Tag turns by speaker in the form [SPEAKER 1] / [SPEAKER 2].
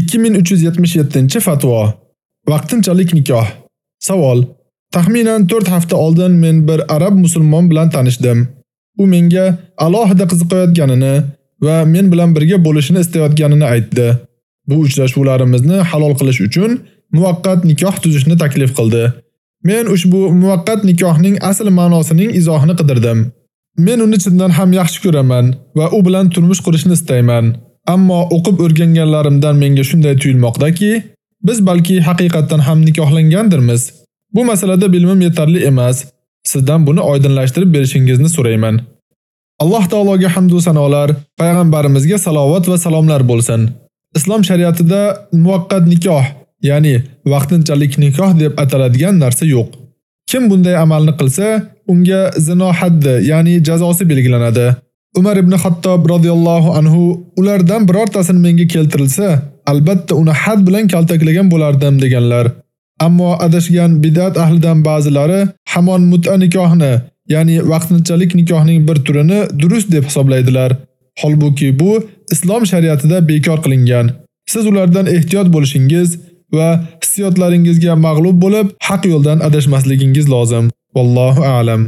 [SPEAKER 1] 2377-fatvo. Vaqtinchalik nikoh. Savol: Taxminan 4 hafta oldin men bir arab musulmon bilan tanishdim. U menga alohida qiziqayotganini va men bilan birga bo'lishini istayotganini aytdi. Bu uchrashuvlarimizni halol qilish uchun muvaqqat nikoh tuzishni taklif qildi. Men ushbu muvaqqat nikohning asl ma'nosining izohini qidirdim. Men uni chindan ham yaxshi ko'raman va u bilan turmush qurishni istayman. Ammo o'qib o'rganganlarimdan menga shunday tuyulmoqdaki, biz balki haqiqatan ham nikohlangandirmiz. Bu masalada bilimim yetarli emas. Sizdan buni oydinlashtirib berishingizni so'rayman. Alloh taologa hamd va sanolar, payg'ambarimizga salovat va salomlar bo'lsin. Islom shariatida muvaqqat nikoh, ya'ni vaqtinchalik nikoh deb ataladigan narsa yo'q. Kim bunday amalni qilsa, unga zino haddi, ya'ni jazosi belgilanadi. Umar ibn Xattob radhiyallohu anhu ulardan birortasini menga keltirilsa, albatta uni had bilan kaltaklagan bo'lardim deganlar. Ammo adashgan bid'at ahlidan ba'zilari hamon mut'a nikohni, ya'ni vaqtinchalik nikohning bir turini durust deb hisoblaydilar. Holbuki bu islom shariatida bekor qilingan. Siz ulardan ehtiyot bo'lishingiz va hissiyotlaringizga mag'lub bo'lib, haq yo'ldan adashmasligingiz lozim. Vallohu a'lam.